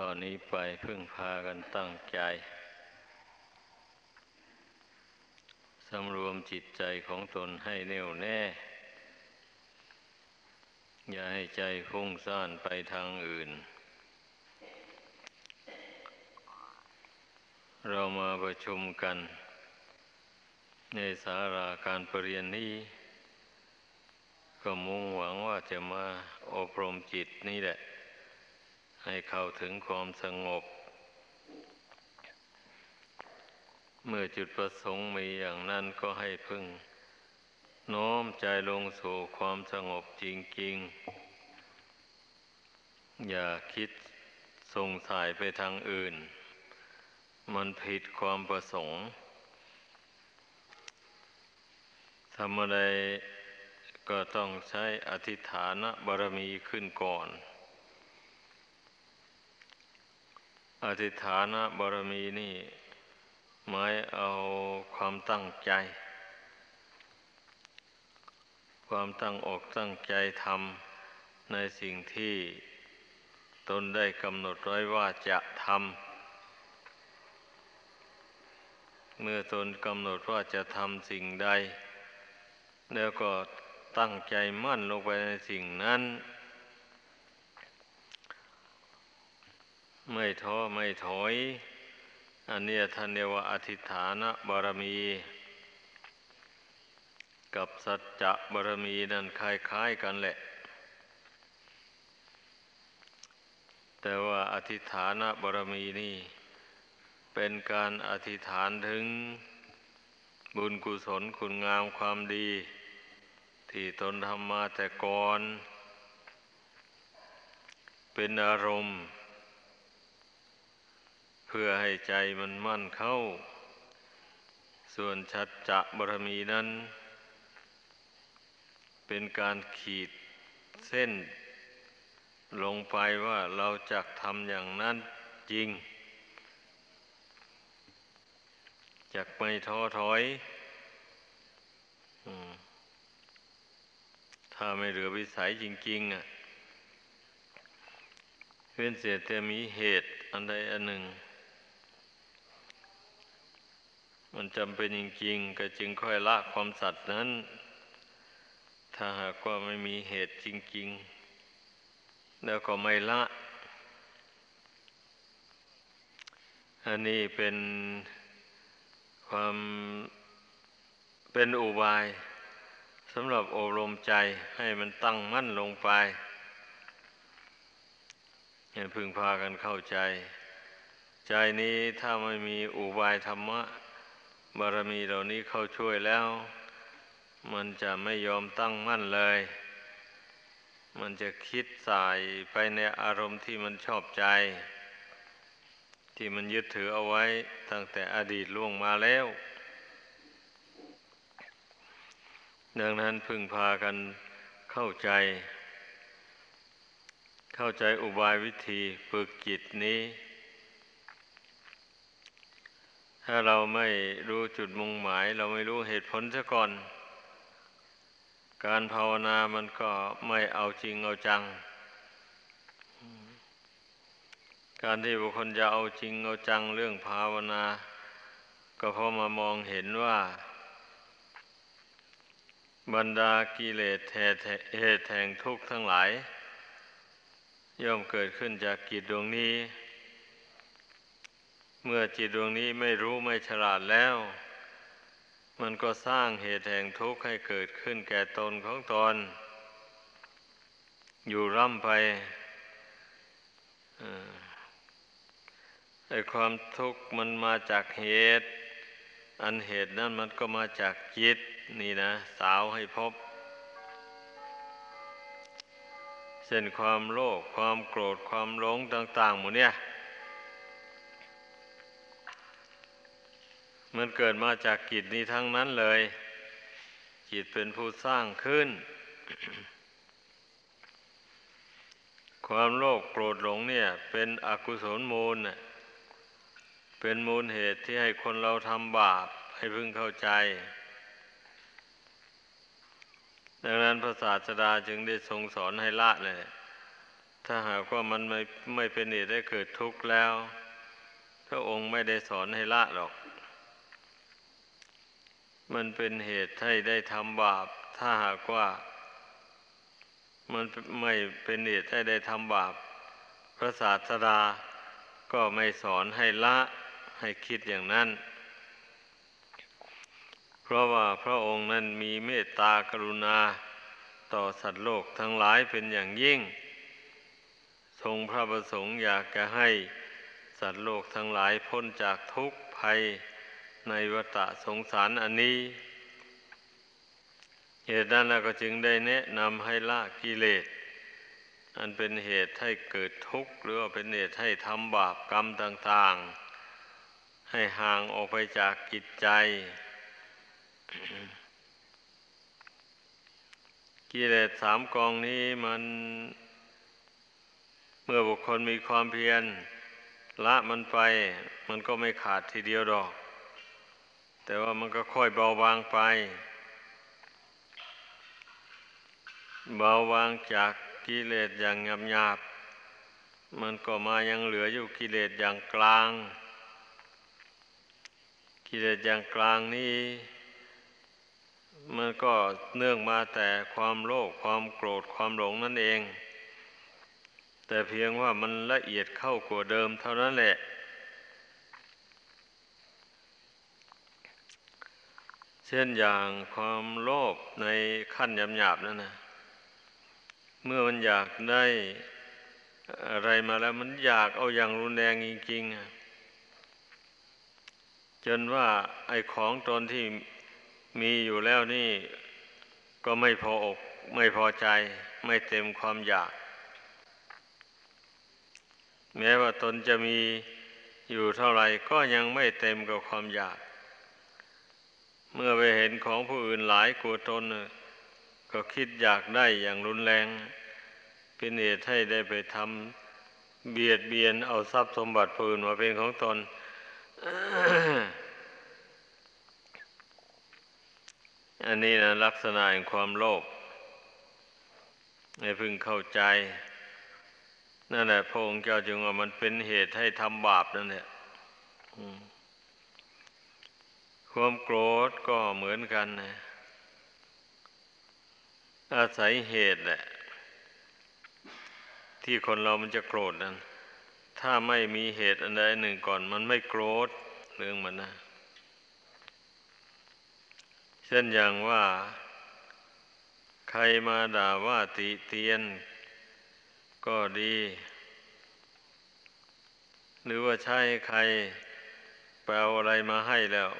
ตอนนี้ไปพึ่งพากันตั้งใจสำรวมจิตใจของตนให้แน่วแน่ อย่าให้ใจฟุ้งซ่านไปทางอื่น เรามาประชุมกัน ในสาราการประเรียนนี้ ก็มุ่งหวังว่าจะมาอบรมจิตนี่แหละ ให้เข้าถึงความสงบ เมื่อจุดประสงค์มีอย่างนั้นก็ให้พึ่งน้อมใจลงสู่ความสงบจริง ๆ อย่าคิดสงสายไปทางอื่น มันผิดความประสงค์ทำอะไรก็ต้องใช้อธิฐานบารมีขึ้นก่อน อธิฐานบารมีนี่ หมายเอาความตั้งใจ ความตั้งอกตั้งใจทำในสิ่งที่ตนได้กำหนดไว้ว่าจะทำ เมื่อตนกำหนดว่าจะทำสิ่งใด แล้วก็ตั้งใจมั่นลงไปในสิ่งนั้น ไม่ท้อไม่ถอย อันนี้ท่านเรียกว่าอธิฐานบารมี กับสัจจะบารมีนั่นคล้าย ๆกันแหละ แต่ว่าอธิฐานบารมีนี่ เป็นการอธิษฐานถึงบุญกุศลคุณงามความดี ที่ตนทำมาแต่ก่อน เป็นอารมณ์ พื่อให้ใจมันมั่นเข้า ส่วนชัดจะบารมีนั้น เป็นการขีดเส้น ลงไปว่าเราจะทำอย่างนั้นจริงจะไม่ท้อถอยถ้าไม่เหลือวิสัยจริง ๆ อะ เว้นเสียแต่มีเหตุอันใดอันหนึ่ง มันจำเป็นจริงๆก็จึงค่อยละความสัตย์นั้น ถ้าหากว่าไม่มีเหตุจริง ๆ แล้วก็ไม่ละ อันนี้เป็นความเป็นอุบายสำหรับอบรมใจให้มันตั้งมั่นลงไปให้พึงพากันเข้าใจ ใจนี้ถ้าไม่มีอุบายธรรมะ บารมีเหล่านี้เข้าช่วยแล้ว มันจะไม่ยอมตั้งมั่นเลย มันจะคิดสายไปในอารมณ์ที่มันชอบใจ ที่มันยึดถือเอาไว้ตั้งแต่อดีตล่วงมาแล้ว ดังนั้นพึงพากันเข้าใจ เข้าใจอุบายวิธีฝึกจิตนี้ ถ้าเราไม่รู้จุดมุ่งหมาย เราไม่รู้เหตุผลซะก่อน การภาวนามันก็ไม่เอาจริงเอาจัง การที่บุคคลจะเอาจริงเอาจังเรื่องภาวนา ก็เพราะมามองเห็นว่า บรรดากิเลสเหตุแห่งทุกข์ทั้งหลาย ย่อมเกิดขึ้นจากกิจดวงนี้ เมื่อจิตดวงนี้ไม่รู้ไม่ฉลาดแล้ว มันก็สร้างเหตุแห่งทุกข์ให้เกิดขึ้นแก่ตนของตน อยู่ร่ำไปไอ้ความทุกข์มันมาจากเหตุ อันเหตุนั้นมันก็มาจากจิตนี่นะ สาวให้พบเช่นความโลภความโกรธความหลงต่าง ๆ หมดเนี่ย มันเกิดมาจากกิจนี้ทั้งนั้นเลยจิตเป็นผู้สร้างขึ้น ความโลภโกรธหลงเนี่ย เป็นอกุศลมูล เป็นมูลเหตุที่ให้คนเราทำบาปให้พึงเข้าใจ ดังนั้นพระศาสดาจึงได้ทรงสอนให้ละเลย ถ้าหากว่ามันไม่ไม่เป็นเหตุให้เกิดทุกข์แล้ว พระองค์ไม่ได้สอนให้ละหรอก มันเป็นเหตุให้ได้ทำบาป ถ้าหากว่า มันไม่เป็นเหตุให้ได้ทำบาป พระศาสดาก็ไม่สอนให้ละให้คิดอย่างนั้น เพราะว่าพระองค์นั้นมีเมตตากรุณา ต่อสัตว์โลกทั้งหลายเป็นอย่างยิ่ง ทรงพระประสงค์อยากจะให้สัตว์โลกทั้งหลายพ้นจากทุกข์ภัย ในวัฏสงสารอันนี้ เหตุนั้นเราก็จึงได้แนะนำให้ละกิเลส อันเป็นเหตุให้เกิดทุกข์ หรือว่าเป็นเหตุให้ทำบาปกรรมต่าง ๆ ให้ห่างออกไปจากกิจใจกิเลสสามกองนี้มัน เมื่อบุคคลมีความเพียรละมันไป มันก็ไม่ขาดทีเดียวดอก แต่ว่ามันก็ค่อยเบาบางไป เบาบางจากกิเลสอย่างหยาบหยาบมันก็มายังเหลืออยู่กิเลสอย่างกลาง กิเลสอย่างกลางนี้ มันก็เนื่องมาแต่ความโลภความโกรธความหลงนั่นเอง แต่เพียงว่ามันละเอียดเข้ากว่าเดิมเท่านั้นแหละ ช่นอย่างความโลภในขั้นหยาบๆนั่นนะเมื่อมันอยากได้อะไรมาแล้วมันอยากเอาอย่างรุนแรงจริงๆจนว่าไอ้ของตนที่มีอยู่แล้วนี่ ก็ไม่พออกไม่พอใจ ไม่เต็มความอยาก แม้ว่าตนจะมีอยู่เท่าไหร่ก็ยังไม่เต็มกับความอยาก เมื่อไปเห็นของผู้อื่นหลายกว่าตนก็คิดอยากได้อย่างรุนแรง เป็นเหตุให้ได้ไปทำเบียดเบียนเอาทรัพย์สมบัติผู้อื่นมาเป็นของตน อันนี้นะลักษณะแห่งความโลภให้พึงเข้าใจ นั่นแหละพระองค์เจ้าจึงว่ามันเป็นเหตุให้ทำบาปนั่นแหละ ความโกรธก็เหมือนกันนะ อาศัยเหตุแหละ ที่คนเรามันจะโกรธนั้น ถ้าไม่มีเหตุอันใดหนึ่งก่อน มันไม่โกรธเรื่องมันนะ เช่นอย่างว่า ใครมาด่าว่าติเตียน ก็ดี หรือว่าใช่ใครแปลอะไรมาให้แล้ว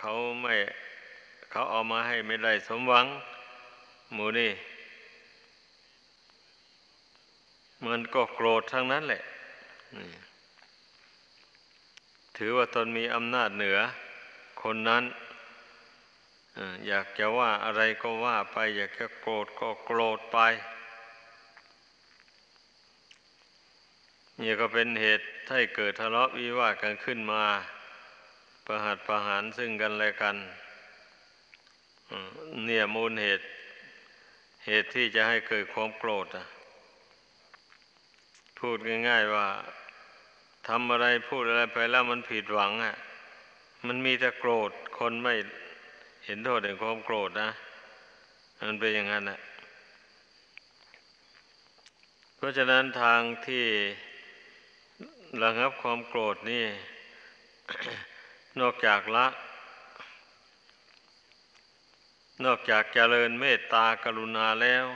เขาไม่เขาเอามาให้ไม่ได้สมหวัง หมูนี่ มันก็โกรธทั้งนั้นแหละ ถือว่าตนมีอำนาจเหนือ คนนั้นอยากจะว่าอะไรก็ว่าไป อยากจะโกรธก็โกรธไปนี่ก็เป็นเหตุให้เกิดทะเลาะวิวาทกันขึ้นมา ประหัดประหารซึ่งกันและกันเนี่ยมูลเหตุ เหตุที่จะให้เกิดความโกรธอะพูดง่ายๆว่าทำอะไรพูดอะไรไปแล้วมันผิดหวังอะ มันมีแต่โกรธ คนไม่เห็นโทษแห่งความโกรธนะ มันเป็นอย่างนั้นนะเพราะฉะนั้นทางที่ระงับความโกรธนี่ นอกจากละ นอกจากเจริญเมตตากรุณาแล้ว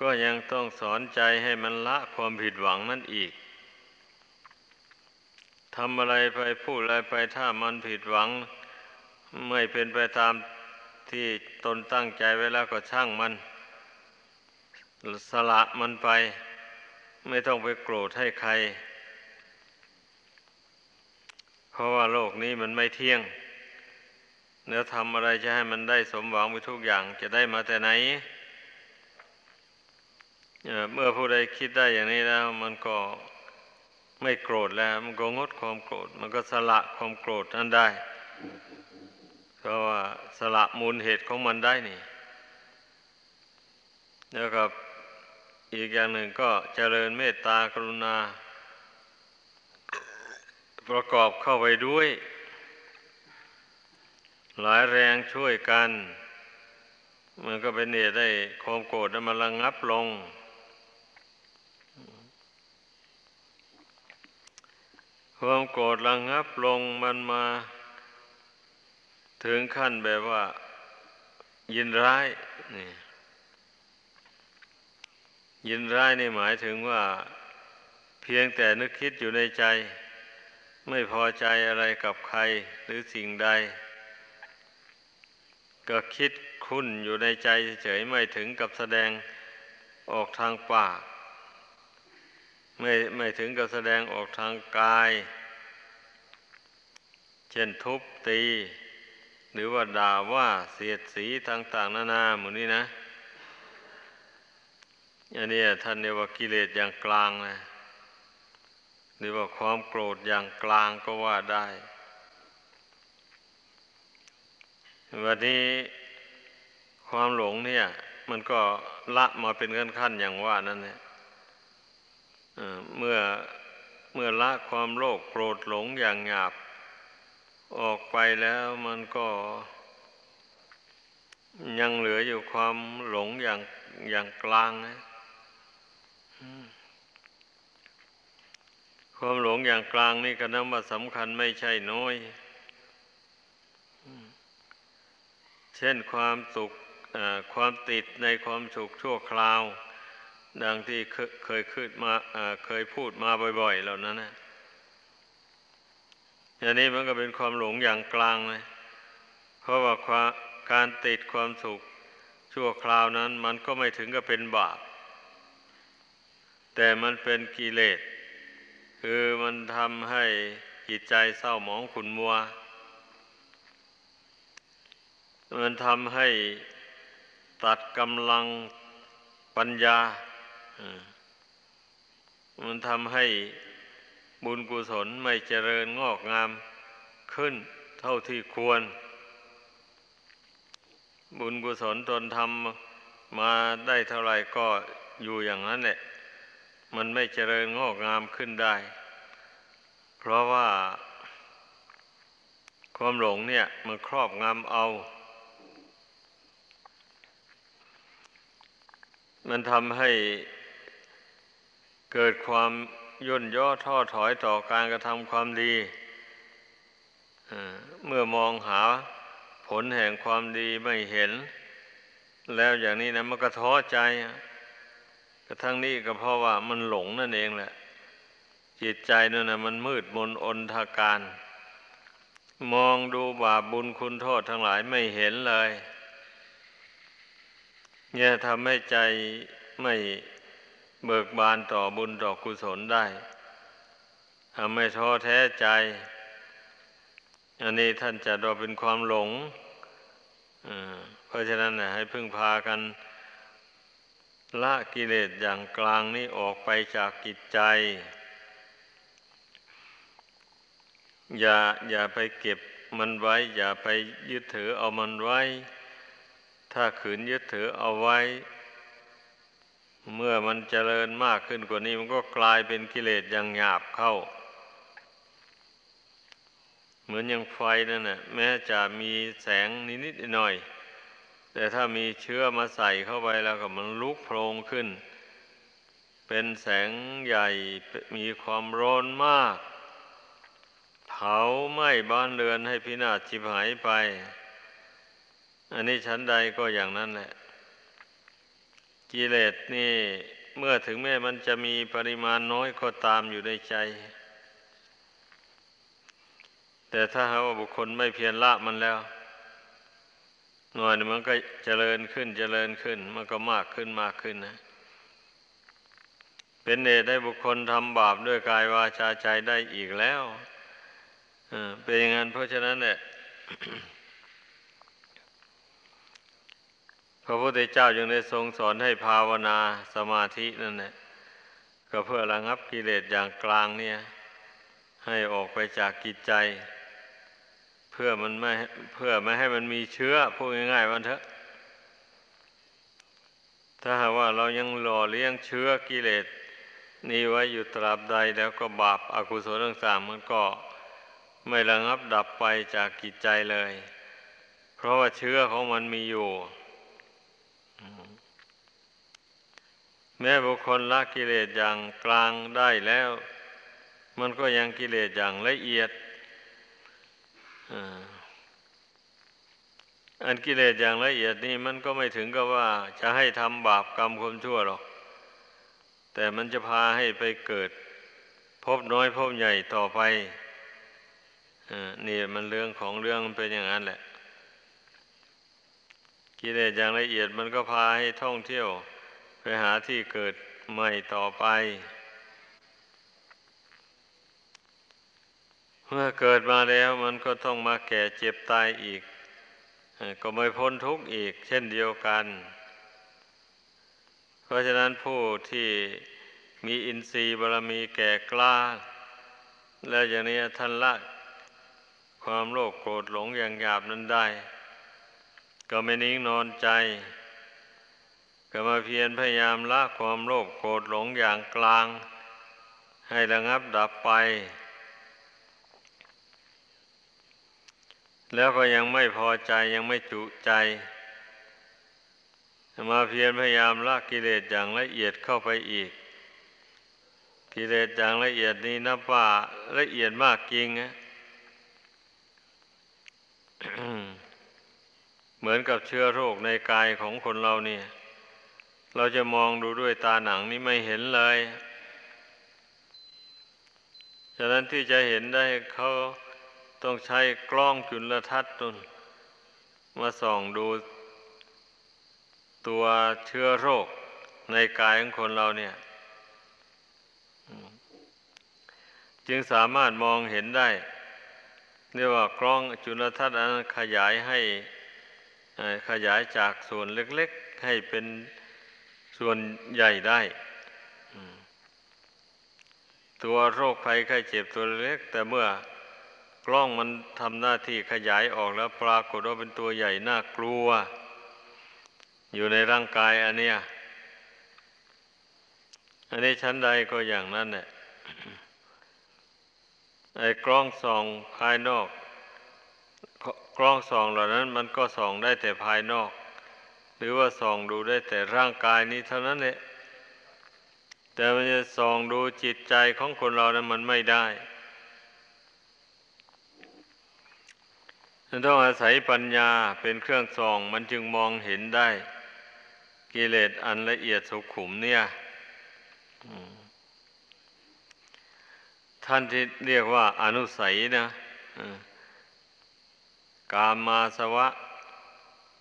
ก็ยังต้องสอนใจให้มันละความผิดหวังนั่นอีกทำอะไรไปพูดอะไรไปถ้ามันผิดหวัง ไม่เป็นไปตามที่ตนตั้งใจไว้แล้วก็ช่างมัน สละมันไป ไม่ต้องไปโกรธให้ใคร เพราะว่าโลกนี้มันไม่เที่ยงแล้วทำอะไรจะให้มันได้สมหวังไปทุกอย่างจะได้มาแต่ไหนเมื่อผู้ใดคิดได้อย่างนี้แล้ว มันก็ไม่โกรธแล้ว มันก็งดความโกรธ มันก็สละความโกรธนั้นได้ เพราะว่าสละมูลเหตุของมันได้นี่ แล้วกับอีกอย่างหนึ่งก็เจริญเมตตากรุณา ประกอบเข้าไปด้วย หลายแรงช่วยกัน มันก็เป็นเหตุได้ความโกรธนั้นมันระงับลง ความโกรธระงับลงมันมา ถึงขั้นแบบว่า ยินร้ายนี่ยินร้ายนี่หมายถึงว่า เพียงแต่นึกคิดอยู่ในใจ ไม่พอใจอะไรกับใครหรือสิ่งใด ก็คิดคุ้นอยู่ในใจเฉยไม่ถึงกับแสดงออกทางปาก ไม่ไม่ถึงกับแสดงออกทางกาย เช่นทุบตี หรือว่าด่าว่าเสียดสีต่างๆนานาหมดนี้นะอันนี้ท่านเรียกว่ากิเลสอย่างกลางนะ รือว่าความโกรธอย่างกลางก็ว่าได้วันนี้ความหลงเนี่ย มันก็ละมาเป็นขั้นขั้นอย่างว่านั่นแหละเมื่อเมื่อละความโลภโกรธหลงอย่างหยาบ ออกไปแล้วมันก็ยังเหลืออยู่ความหลงอย่างอย่างกลางนะ ความหลงอย่างกลางนี่ก็นับว่าสำคัญไม่ใช่น้อย เช่นความสุขความติดในความสุขชั่วคราว ดังที่เคยขึ้นมาเคยพูดมาบ่อยๆ เหล่านั้นนะอย่างนี้มันก็เป็นความหลงอย่างกลางเลยเพราะว่าการติดความสุขชั่วคราวนั้น มันก็ไม่ถึงกับเป็นบาป แต่มันเป็นกิเลส คือมันทำให้จิตใจเศร้าหมองขุนมัว มันทำให้ตัดกำลังปัญญา มันทำให้บุญกุศลไม่เจริญงอกงามขึ้นเท่าที่ควร บุญกุศลตนทำมาได้เท่าไหร่ก็อยู่อย่างนั้นแหละ มันไม่เจริญงอกงามขึ้นได้ เพราะว่า ความหลงเนี่ย มันครอบงำเอา มันทำให้เกิดความย่นย่อท้อถอยต่อการกระทำความดีเมื่อมองหาผลแห่งความดีไม่เห็น แล้วอย่างนี้นะมันก็ท้อใจ กระทั่งนี้ก็เพราะว่ามันหลงนั่นเองแหละ จิตใจนั่นนะมันมืดมนอนทาการ มองดูบาปบุญคุณโทษทั้งหลายไม่เห็นเลย เนี่ยทำให้ใจไม่เบิกบานต่อบุญต่อกุศลได้ทำให้ท้อแท้ใจ อันนี้ท่านจะดอเป็นความหลง เพราะฉะนั้นนะให้พึ่งพากัน ละกิเลสอย่างกลางนี้ออกไปจากกิจใจ อย่าอย่าไปเก็บมันไว้ อย่าไปยึดถือเอามันไว้ ถ้าขืนยึดถือเอาไว้ เมื่อมันเจริญมากขึ้นกว่านี้มันก็กลายเป็นกิเลสอย่างหยาบเข้า เหมือนอย่างไฟนั่นแหละแม้จะมีแสงนิดๆหน่อย แต่ถ้ามีเชื้อมาใส่เข้าไปแล้วก็มันลุกโพลงขึ้น เป็นแสงใหญ่มีความร้อนมาก เผาไหม้บ้านเรือนให้พินาศชิบหายไป อันนี้ชั้นใดก็อย่างนั้นแหละ กิเลสนี่เมื่อถึงแม้มันจะมีปริมาณน้อยก็ตามอยู่ในใจ แต่ถ้าหาว่าบุคคลไม่เพียรละมันแล้ว หน่อยมันก็เจริญขึ้นเจริญขึ้น มันก็มากขึ้นมากขึ้นนะ เป็นเนตได้บุคคลทำบาปด้วยกายวาจาใจได้อีกแล้วเป็นอย่างนั้นเพราะฉะนั้นเนี่ยพระพุทธเจ้ายังได้ทรงสอนให้ภาวนาสมาธินั่นแหละก็เพื่อระงับกิเลสอย่างกลางเนี่ย ให้ออกไปจากกิจใจ เพื่อมันไม่เพื่อไม่ให้มันมีเชื้อพูดง่ายๆวันเถอะ ถ้าหากว่าเรายังหล่อเลี้ยงเชื้อกิเลสนี้ไว้อยู่ตราบใดแล้วก็บาปอากุศลต่างๆมันก็ไม่ระงับดับไปจากกิจใจเลย เพราะว่าเชื้อของมันมีอยู่ แม้บุคคลละกิเลสอย่างกลางได้แล้ว มันก็ยังกิเลสอย่างละเอียด อันกิเลสอย่างละเอียดนี่มันก็ไม่ถึงกับว่าจะให้ทำบาปกรรมความชั่วหรอก แต่มันจะพาให้ไปเกิด พบน้อยพบใหญ่ต่อไปนี่มันเรื่องของเรื่องมันเป็นอย่างนั้นแหละ กิเลสอย่างละเอียดมันก็พาให้ท่องเที่ยว ไปหาที่เกิดใหม่ต่อไป เมื่อเกิดมาแล้วมันก็ต้องมาแก่เจ็บตายอีก ก็ไม่พ้นทุกข์อีก เช่นเดียวกัน เพราะฉะนั้นผู้ที่มีอินทรีย์บารมีแก่กล้า แล้วอย่างนี้ท่านละความโลภโกรธหลงอย่างหยาบนั้นได้ ก็ไม่นิ่งนอนใจ ก็มาเพียรพยายามละความโลภโกรธหลงอย่างกลาง ให้ระงับดับไป แล้วก็ยังไม่พอใจยังไม่จุใจ มาเพียรพยายามละกิเลสอย่างละเอียดเข้าไปอีก กิเลสอย่างละเอียดนี้นับว่าละเอียดมากจริงนะเหมือนกับเชื้อโรคในกายของคนเราเนี่ย เราจะมองดูด้วยตาหนังนี่ไม่เห็นเลย ฉะนั้นที่จะเห็นได้เขา ต้องใช้กล้องจุลทรรศน์ตนมาส่องดูตัวเชื้อโรคในกายของคนเราเนี่ย จึงสามารถมองเห็นได้เรียกว่ากล้องจุลทรรศน์อันขยายให้ขยายจากส่วนเล็กๆ ให้เป็นส่วนใหญ่ได้ ตัวโรคภัยไข้เจ็บตัวเล็ก แต่เมื่อ กล้องมันทำหน้าที่ขยายออกแล้วปรากฏว่าเป็นตัวใหญ่น่ากลัว อยู่ในร่างกายอันเนี้ยอันนี้ชั้นใดก็อย่างนั้นแหละไอ้กล้องส่องภายนอก กล้องส่องเหล่านั้นมันก็ส่องได้แต่ภายนอก หรือว่าส่องดูได้แต่ร่างกายนี้เท่านั้นแหละแต่มันจะส่องดูจิตใจของคนเรานั้นมันไม่ได้ันต้องอาศัยปัญญาเป็นเครื่องส่องมันจึงมองเห็นได้ กิเลสอันละเอียดสุขุมเนี่ยท่านที่เรียกว่าอนุสัยนะกามาสวะ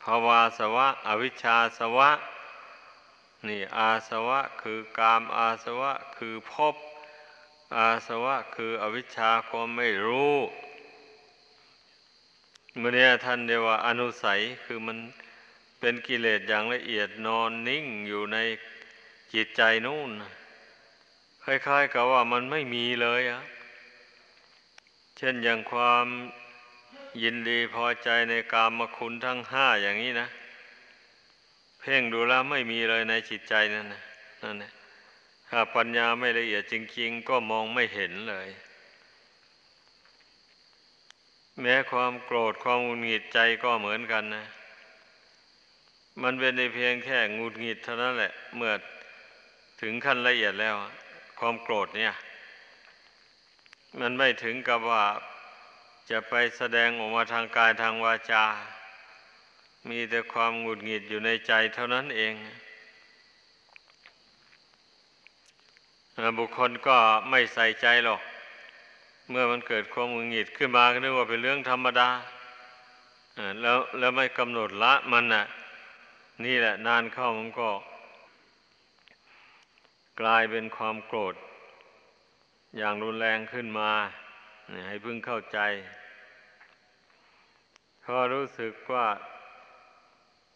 ภาวาสวะ อวิชชาสวะ นี่อาสวะคือกามอาสวะคือพบอาสวะคืออวิชชาความไม่รู้ เมื่อนี้ท่านเรียกว่าอนุสัยคือมันเป็นกิเลสอย่างละเอียดนอนนิ่งอยู่ในจิตใจนู่น คล้ายๆกับว่ามันไม่มีเลยอะเช่นอย่างความยินดีพอใจในกามคุณทั้งห้าอย่างนี้นะ เพ่งดูแล้วไม่มีเลยในจิตใจนั่นนะนั่นนะถ้าปัญญาไม่ละเอียดจริง ๆ ก็มองไม่เห็นเลย แม้ความโกรธความหงุดหงิดใจก็เหมือนกันนะ มันเป็นในเพียงแค่หงุดหงิดเท่านั้นแหละ เมื่อถึงขั้นละเอียดแล้ว ความโกรธเนี่ย มันไม่ถึงกับว่าจะไปแสดงออกมาทางกายทางวาจา มีแต่ความหงุดหงิดอยู่ในใจเท่านั้นเองบุคคลก็ไม่ใส่ใจหรอก เมื่อมันเกิดความหงุดหงิดขึ้นมาก็นึกว่าเป็นเรื่องธรรมดาแล้วแล้วไม่กำหนดละมันน่ะ นี่แหละนานเข้ามันก็ กลายเป็นความโกรธ อย่างรุนแรงขึ้นมาให้พึ่งเข้าใจพอรู้สึกว่า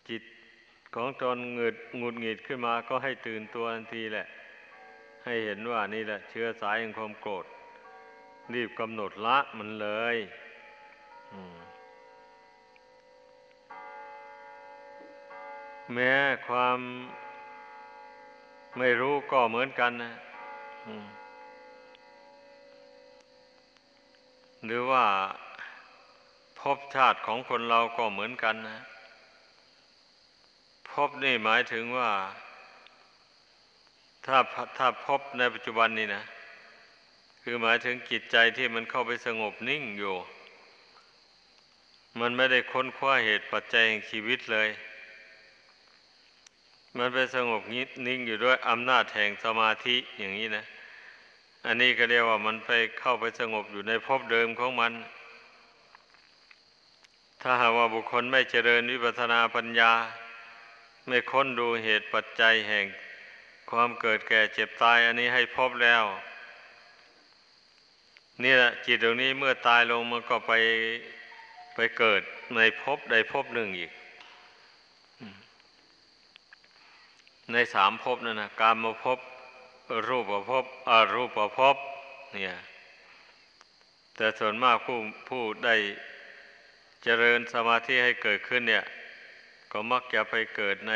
จิตของตนเงืดงุดหงิดขึ้นมาก็ให้ตื่นตัวทันทีแหละ ให้เห็นว่านี่แหละ เชื้อสายแห่งความโกรธ รีบกำหนดละมันเลยแม้ความไม่รู้ก็เหมือนกันนะหรือว่าภพชาติของคนเราก็เหมือนกันนะภพนี่หมายถึงว่า ถ้าถ้าภพในปัจจุบันนี่นะ คือหมายถึงจิตใจที่มันเข้าไปสงบนิ่งอยู่ มันไม่ได้ค้นคว้าเหตุปัจจัยแห่งชีวิตเลย มันไปสงบนิ่งอยู่ด้วยอำนาจแห่งสมาธิอย่างนี้นะ อันนี้ก็เรียกว่ามันไปเข้าไปสงบอยู่ในภพเดิมของมัน ถ้าหากว่าบุคคลไม่เจริญวิปัสสนาปัญญา ไม่ค้นดูเหตุปัจจัยแห่งความเกิดแก่เจ็บตายอันนี้ให้พบแล้ว นี่แหละจิตตรงนี้เมื่อตายลงมันก็ไปไปเกิดในภพใดภพหนึ่งอีก ในสามภพนั่นนะการมาพรูปภพอรูปภพเนี่ยแต่ส่วนมากผู้ผู้ได้เจริญสมาธิให้เกิดขึ้นเนี่ย ก็มักจะไปเกิดใน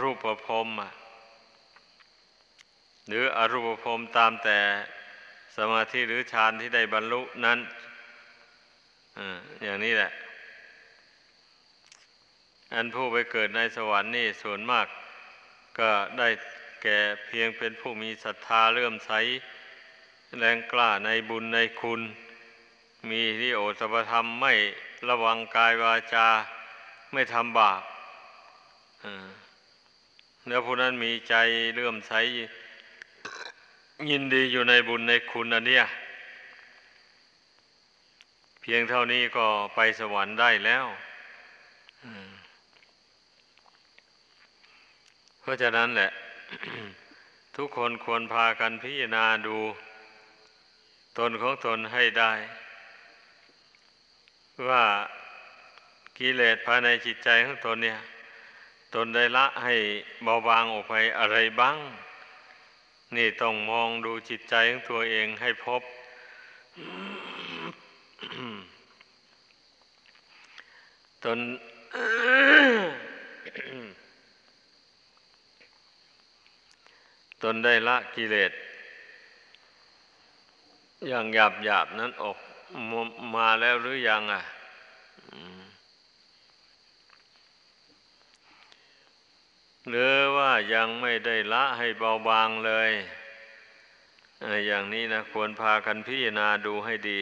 รูปภพหรืออรูปภพตามแต่ สมาธิหรือฌานที่ได้บรรลุนั้นอย่างนี้แหละ อันผู้ไปเกิดในสวรรค์นี่ส่วนมาก ก็ได้แก่เพียงเป็นผู้มีศรัทธาเลื่อมใส แรงกล้าในบุญในคุณ มีที่โอสถธรรมไม่ระวังกายวาจา ไม่ทำบาปแล้วผู้นั้นมีใจเลื่อมใส ยินดีอยู่ในบุญในคุณอันเนี้ยเพียงเท่านี้ก็ไปสวรรค์ได้แล้วเพราะฉะนั้นแหละ ทุกคนควรพากันพิจารณาดู ตนของตนให้ได้ ว่ากิเลสภายในจิตใจของตนเนี่ย ตนได้ละให้เบาบางออกไปอะไรบ้าง นี่ต้องมองดูจิตใจของตัวเองให้พบ ตนตนได้ละกิเลสอย่างหยาบหยาบนั้นออกมาแล้วหรือยังอะ หรือว่ายังไม่ได้ละให้เบาบางเลย อย่างนี้นะควรพากันพิจารณาดูให้ดี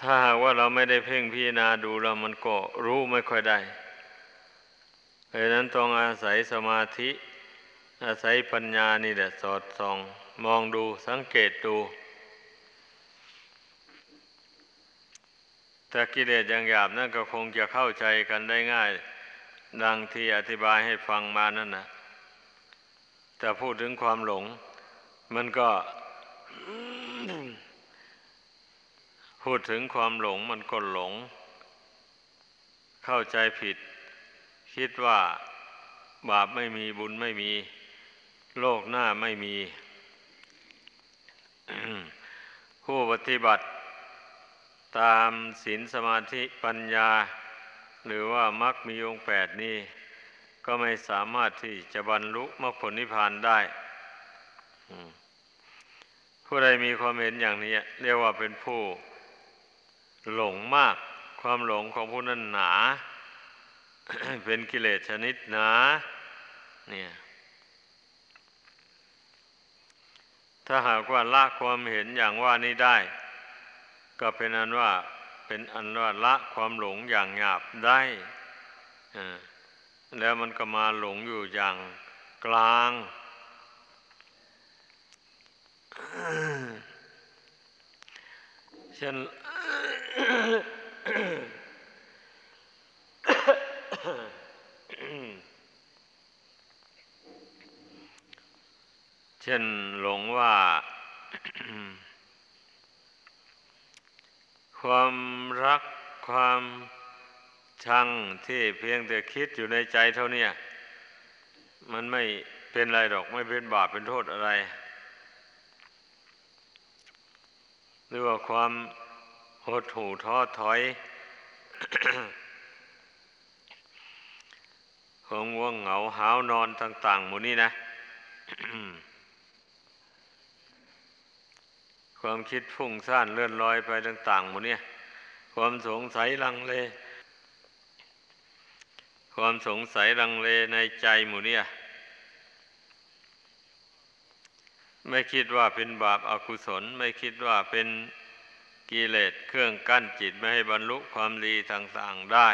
ถ้าว่าเราไม่ได้เพ่งพิจารณาดูแล้วมันก็รู้ไม่ค่อยได้เพราะนั้นต้องอาศัยสมาธิ อาศัยปัญญานี่แหละสอดส่อง มองดูสังเกตดู แต่กิเลสอย่างหยาบนั่นก็คงจะเข้าใจกันได้ง่าย ดังที่อธิบายให้ฟังมานั่นนะแต่พูดถึงความหลง มันก็ พูดถึงความหลงมันก็หลง เข้าใจผิด คิดว่าบาปไม่มีบุญไม่มี โลกหน้าไม่มี ผู้ปฏิบัติ ตามศีลสมาธิปัญญา หรือว่ามรรคมีองค์แปดนี้ ก็ไม่สามารถที่จะบรรลุมรรคผลนิพพานได้ ผู้ใดมีความเห็นอย่างนี้ เรียกว่าเป็นผู้หลงมาก ความหลงของผู้นั้นหนา เป็นกิเลสชนิดหนาเนี่ยถ้าหากว่าละความเห็นอย่างว่านี้ได้ ก็เป็นอันว่าเป็นอันว่าละความหลงอย่างหยาบได้แล้วมันก็มาหลงอยู่อย่างกลาง เช่นเช่นหลงว่า ความรักความชังที่เพียงแต่คิดอยู่ในใจเท่านี้มันไม่เป็นไรหรอกไม่เป็นบาปเป็นโทษอะไร หรือว่าความหดหู่ท้อถอยความง่วงเหงาหาวนอนต่าง ๆ หมู่นี้นะ ความคิดฟุ้งซ่านเลื่อนลอยไปต่างๆหมู่นี้ความสงสัยลังเล ความสงสัยลังเลในใจหมู่นี้ไม่คิดว่าเป็นบาปอากุศล ไม่คิดว่าเป็นกิเลสเครื่องกั้นจิตไม่ให้บรรลุความดีต่างๆได้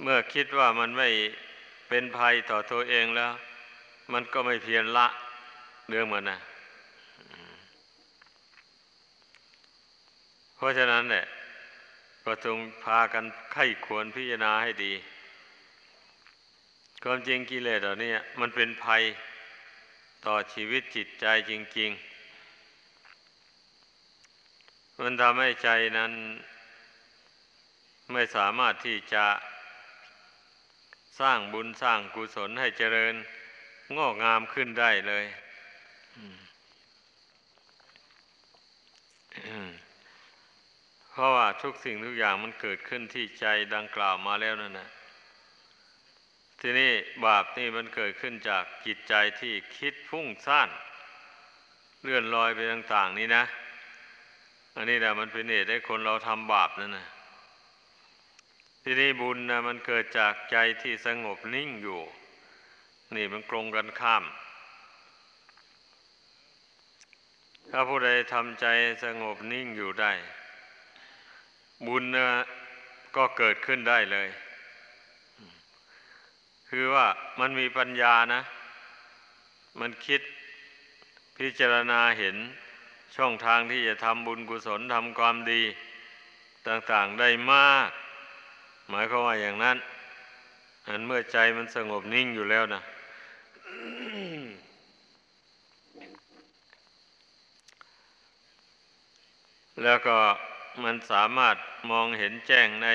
เมื่อคิดว่ามันไม่เป็นภัยต่อตัวเองแล้ว มันก็ไม่เพียรละเรื่องมันนะเพราะฉะนั้นเนี่ยก็จงพากันไข้ควรพิจารณาให้ดี ความจริงกิเลสเหล่านี้มันเป็นภัยต่อชีวิตจิตใจจริง ๆ มันทำให้ใจนั้นไม่สามารถที่จะสร้างบุญสร้างกุศลให้เจริญ งอกงามขึ้นได้เลยเพราะว่าทุกสิ่งทุกอย่างมันเกิดขึ้นที่ใจดังกล่าวมาแล้วนั่นนะทีนี้บาปนี่มันเกิดขึ้นจากจิตใจที่คิดฟุ้งซ่านเลื่อนลอยไปต่าง ๆ นี่นะ อันนี้แหละมันเป็นเหตุให้คนเราทำบาปนั่นนะทีนี้บุญนะมันเกิดจากใจที่สงบนิ่งอยู่ นี่มันตรงกันข้าม ถ้าผู้ใดทำใจสงบนิ่งอยู่ได้ บุญนะก็เกิดขึ้นได้เลย คือว่ามันมีปัญญานะ มันคิดพิจารณาเห็นช่องทางที่จะทำบุญกุศลทำความดี ต่างๆได้มาก หมายความว่าอย่างนั้นอันเมื่อใจมันสงบนิ่งอยู่แล้วนะ แล้วก็มันสามารถมองเห็นแจ้งใน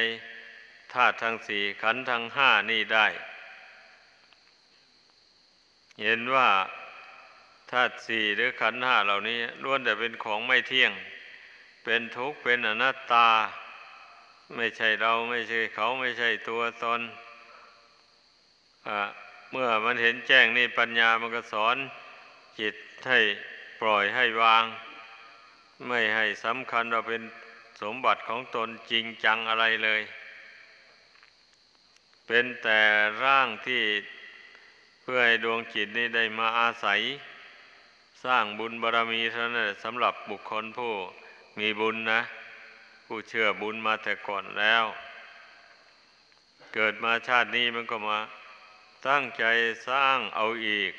ธาตุทั้งสี่ขันธ์ทั้งห้านี่ได้ เห็นว่าธาตุสี่หรือขันธ์ห้าเหล่านี้ล้วนแต่เป็นของไม่เที่ยง เป็นทุกข์เป็นอนัตตา ไม่ใช่เราไม่ใช่เขาไม่ใช่ตัวตน เมื่อมันเห็นแจ้งนี่ปัญญามันก็สอน จิตให้ปล่อยให้วาง ไม่ให้สำคัญว่าเป็นสมบัติของตนจริงจังอะไรเลย เป็นแต่ร่างที่เพื่อให้ดวงจิตนี้ได้มาอาศัย สร้างบุญบารรมีเท่านั้นสำหรับบุคคลผู้มีบุญนะ ผู้เชื่อบุญมาแต่ก่อนแล้ว เกิดมาชาตินี้มันก็มา ตั้งใจสร้างเอาอีก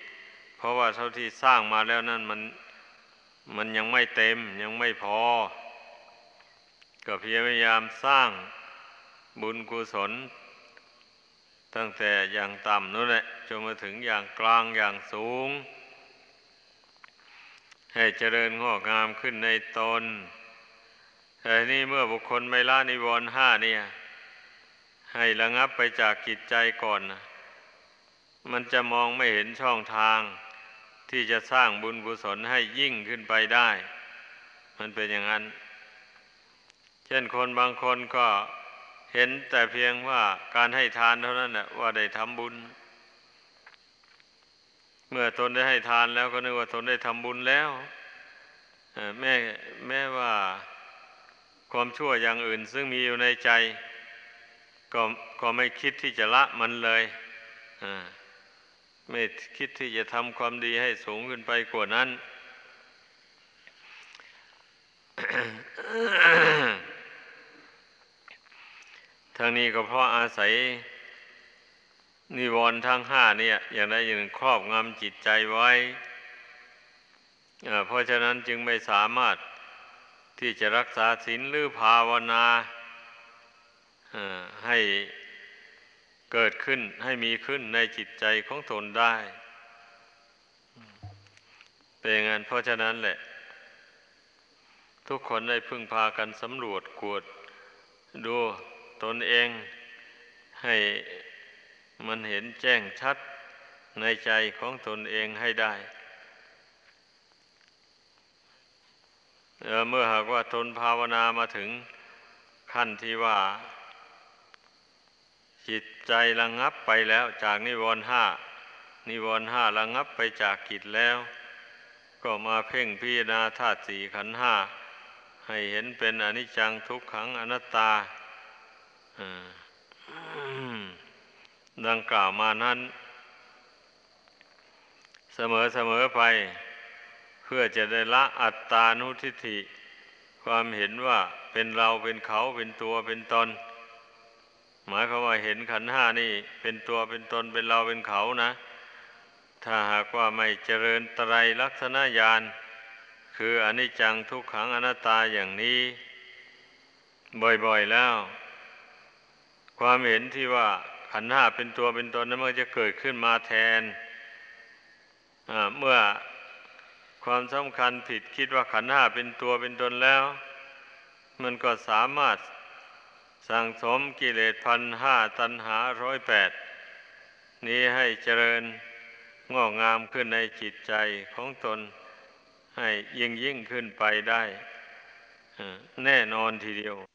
เพราะว่าเท่าที่สร้างมาแล้วนั่นมันมันยังไม่เต็มยังไม่พอ ก็พยายามสร้างบุญกุศล ตั้งแต่อย่างต่ำนู่นแหละจนมาถึงอย่างกลางอย่างสูง ให้เจริญงอกงามขึ้นในตนแต่นี่เมื่อบุคคลไม่ละนิวรณ์ห้าเนี่ย ให้ระงับไปจากกิจใจก่อนนะ มันจะมองไม่เห็นช่องทางที่จะสร้างบุญกุศลให้ยิ่งขึ้นไปได้ มันเป็นอย่างนั้น เช่นคนบางคนก็เห็นแต่เพียงว่าการให้ทานเท่านั้นแหละว่าได้ทำบุญ เมื่อตนได้ให้ทานแล้วก็นึกว่าตนได้ทำบุญแล้วแม่แม่ว่าความชั่วอย่างอื่นซึ่งมีอยู่ในใจ ก็ก็ไม่คิดที่จะละมันเลย ไม่คิดที่จะทำความดีให้สูงขึ้นไปกว่านั้น ทั้งนี้ก็เพราะอาศัย นิวรณ์ทั้งห้าเนี่ย อย่างใดอย่างหนึ่งครอบงำจิตใจไว้ เพราะฉะนั้นจึงไม่สามารถที่จะรักษาศีลหรือภาวนาให้ เกิดขึ้นให้มีขึ้นในจิตใจของตนได้เป็นงั้นเพราะฉะนั้นแหละ ทุกคนได้พึ่งพากันสำรวจกวด ดูตนเองให้มันเห็นแจ้งชัดในใจของตนเองให้ได้เมื่อหากว่าทนภาวนามาถึงขั้นที่ว่า จิตใจระงับไปแล้วจากนิวรณ์ห้านิวรณ์ห้าระงับไปจากกิจแล้ว ก็มาเพ่งพิจารณาธาตุสี่ขันธ์ห้าให้เห็นเป็นอนิจจังทุกขังอนัตตาอ่าดังกล่าวมานั้น เสมอเสมอไป เพื่อจะได้ละอัตตานุทิฏฐิ ความเห็นว่าเป็นเราเป็นเขาเป็นตัวเป็นตน หมายความว่าเห็นขันห้านี่ เป็นตัวเป็นตนเป็นเราเป็นเขานะ ถ้าหากว่าไม่เจริญไตรลักษณญาณคืออนิจจังทุกขังอนัตตาอย่างนี้ บ่อยๆแล้ว ความเห็นที่ว่าขันห้าเป็นตัวเป็นตนนั้นมันจะเกิดขึ้นมาแทนเมื่อความสำคัญผิดคิดว่าขันห้าเป็นตัวเป็นตนแล้ว มันก็สามารถ สั่งสมกิเลสพันห้าตันหาร้อยแปดนี้ให้เจริญงอกงามขึ้นในจิตใจของตนให้ยิ่งยิ่งขึ้นไปได้ แน่นอนทีเดียว